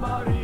Maria.